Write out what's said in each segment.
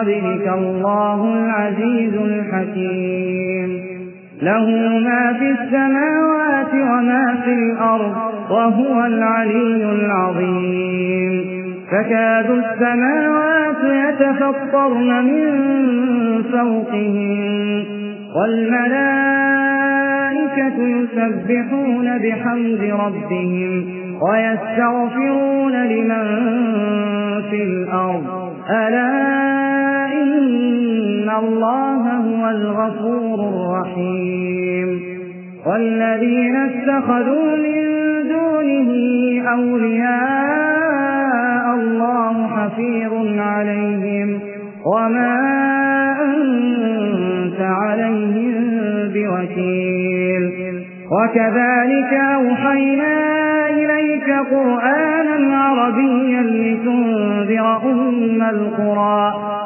قبلك الله العزيز الحكيم. له ما في السماوات وما في الأرض وهو العلي العظيم. فكاد السماوات يتفطرن من فوقهم والملائكة يسبحون بحمد ربهم ويستغفرون لمن في الأرض. ألا إن الله هو الغفور الرحيم والذين اتخذوا من دونه أولياء الله حفيظ عليهم وما أنت عليهم بوكيل وكذلك أوحينا إليك قرآنا عربيا لتنذر أم القرى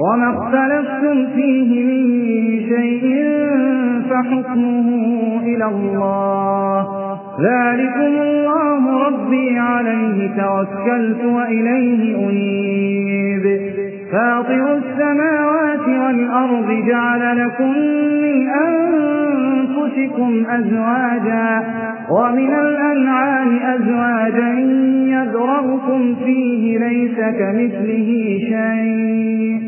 وما اختلفتم فيه من شيء فحكمه إلى الله. ذلكم الله ربي عليه توكلت وإليه أنيب. فاطر السماوات والأرض جعل لكم من أنفسكم أزواجا ومن الأنعام أزواجا يذرغكم فيه ليس كمثله شيء.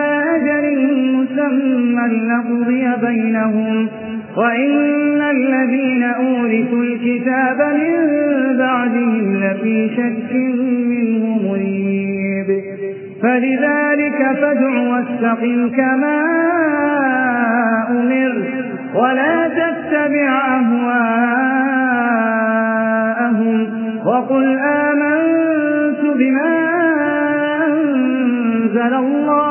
مسمى لقضي بينهم. وإن الذين أورثوا الكتاب من بعدهم لفي شك منه مريب. فلذلك فادع واستقم كما أمر ولا تتبع أهواءهم. وقل آمنت بما أنزل الله.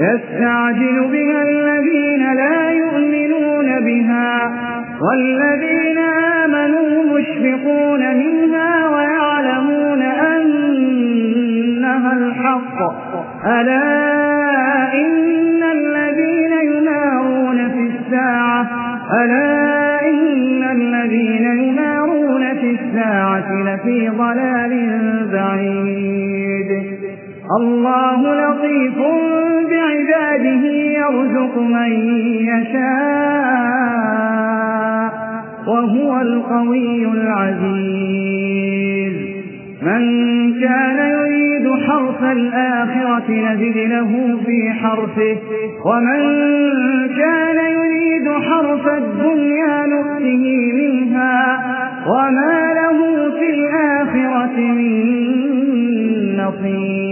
يستعجل بها الذين لا يؤمنون بها والذين آمنوا مشفقون منها ويعلمون أنها الحق. ألا إن الذين ينارون في الساعة ألا إن الذين ينارون في الساعة لفي ضلال بعيد. الله لطيف بعباده يرزق من يشاء وهو القوي العزيز. من كان يريد حرف الآخرة نزد له في حرفه ومن كان يريد حرف الدنيا نؤته منها وما له في الآخرة من نصيب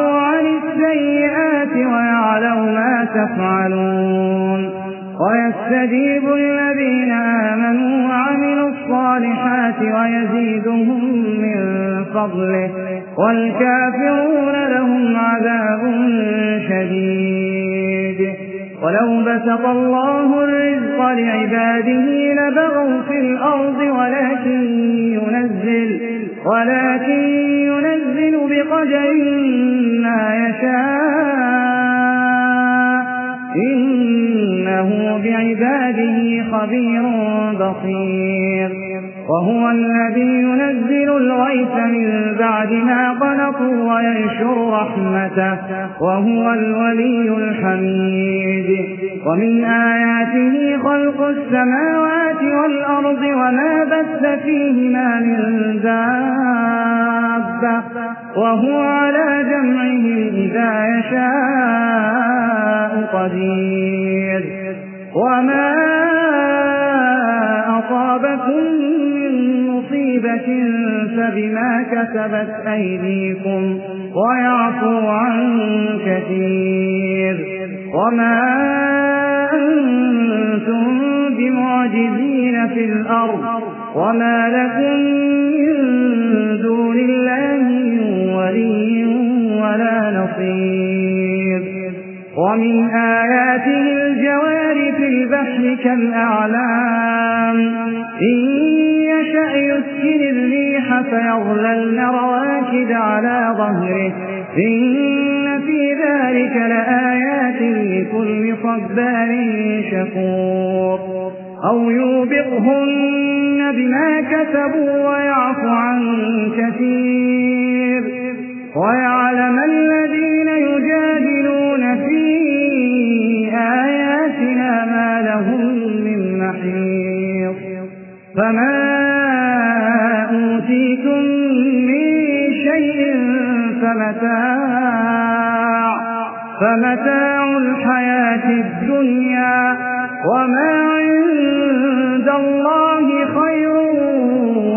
تفعلون. ويستجيب الذين آمنوا وعملوا الصالحات ويزيدهم من فضله والكافرون لهم عذاب شديد. ولو بسط الله الرزق لعباده لبغوا في الأرض ولكن ينزل ولكن ينزل بقدر ما يشاء. بعباده خبير بصير. وهو الذي ينزل الغيث من بعد ما قنطوا وينشر رحمته. وهو الولي الحميد. ومن آياته خلق السماوات والأرض وما بث فيهما من دابة. وهو على جمعه إذا يشاء قدير. كسبت أيديكم ويعفو عن كثير. وما أنتم بمعجزين في الأرض. وما لكم من دون الله ولي ولا نصير. ومن آياته الجوار في البحر كالأعلام. إن يسكن الريح فيظللن رواكد على ظهره. إن في ذلك لآيات لكل صبار شكور. أو يوبقهن بما كسبوا ويعفو عن كثير. ويعلم الذين يجادلون في آياتنا ما لهم من محيط. فما فمتاع الحياة الدنيا وما عند الله خير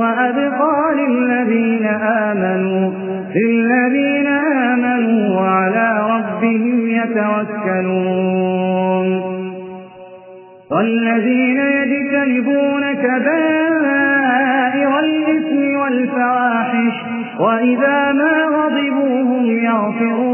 وأبقى للذين آمنوا للذين آمنوا وعلى ربهم يتوكلون. والذين يجتنبون كبائر الإثم والفواحش وإذا ما غضبوا هم يغفرون.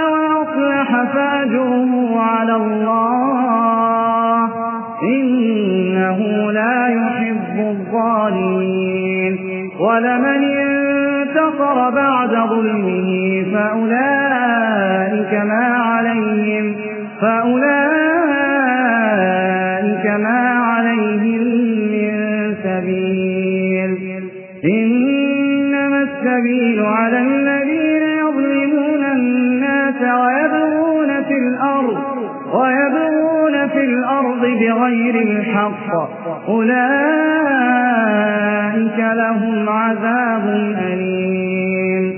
وأصلح فأجره على الله إنه لا يحب الظالمين. ولمن انتصر بعد ظلمه فأولئك ما بغير الحق. أولئك لهم عذاب أليم.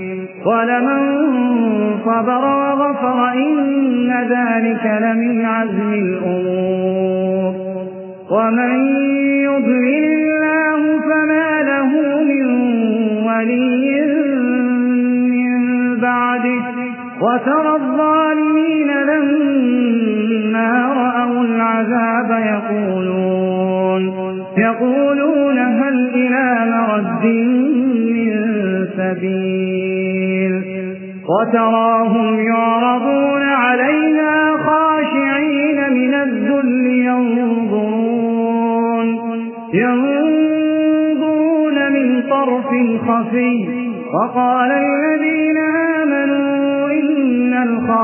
ولمن صبر وغفر إن ذلك لمن عزم الأمور. ومن يضلل الله فما له من ولي من بعده. وترى الظالمين لما رأوا العذاب يقولون يقولون هل إلى مرد من سبيل؟ وتراهم يعرضون عليها خاشعين من الذل ينظرون ينظرون من طرف خفي وقال الذين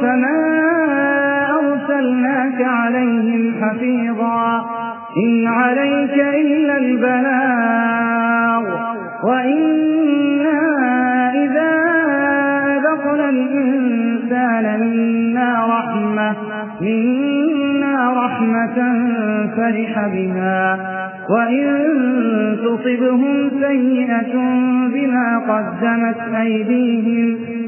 فما أرسلناك عليهم حفيظا إن عليك إلا البلاغ وإنا إذا أذقنا الإنسان منا رحمة منا رحمة فرح بها وإن تصبهم سيئة بما قدمت أيديهم